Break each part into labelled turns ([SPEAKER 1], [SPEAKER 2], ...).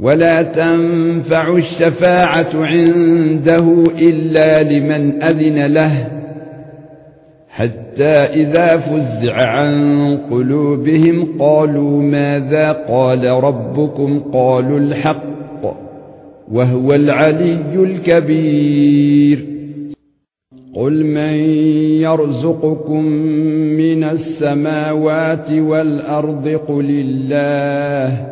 [SPEAKER 1] ولا تنفع الشفاعة عنده إلا لمن أذن له حتى إذا فزع عن قلوبهم قالوا ماذا قال ربكم؟ قالوا الحق وهو العلي الكبير. قل من يرزقكم من السماوات والأرض قل الله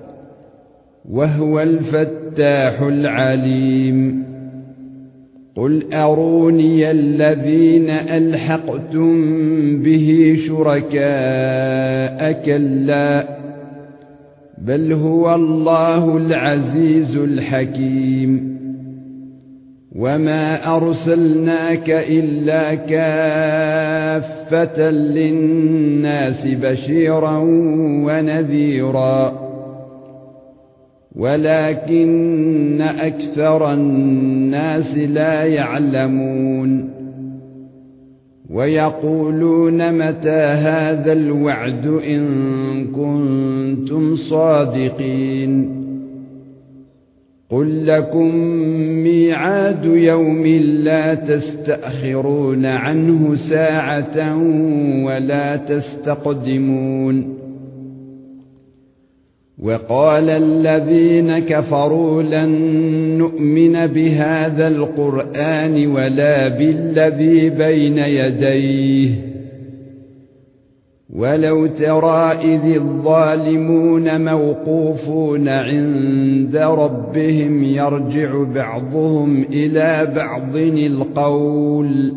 [SPEAKER 1] وَهُوَ الْفَتَّاحُ الْعَلِيمُ. قُلْ أَرُونِيَ الَّذِينَ أَلْحَقْتُم بِهِ شُرَكَاءَ كَلَّا بَلْ هُوَ اللَّهُ الْعَزِيزُ الْحَكِيمُ. وَمَا أَرْسَلْنَاكَ إِلَّا كَافَّةً لِلنَّاسِ بَشِيرًا وَنَذِيرًا. ولكن أكثر الناس لا يعلمون. ويقولون متى هذا الوعد إن كنتم صادقين. قل لكم ميعاد يوم لا تستأخرون عنه ساعة ولا تستقدمون. وقال الذين كفروا لن نؤمن بهذا القرآن ولا بالذي بين يديه. ولو ترى إذ الظالمون موقوفون عند ربهم يرجع بعضهم إلى بعض القول.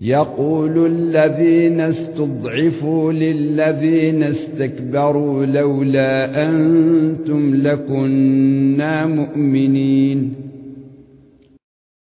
[SPEAKER 1] يقول الذين استضعفوا للذين استكبروا لولا أنتم لكنا مؤمنين.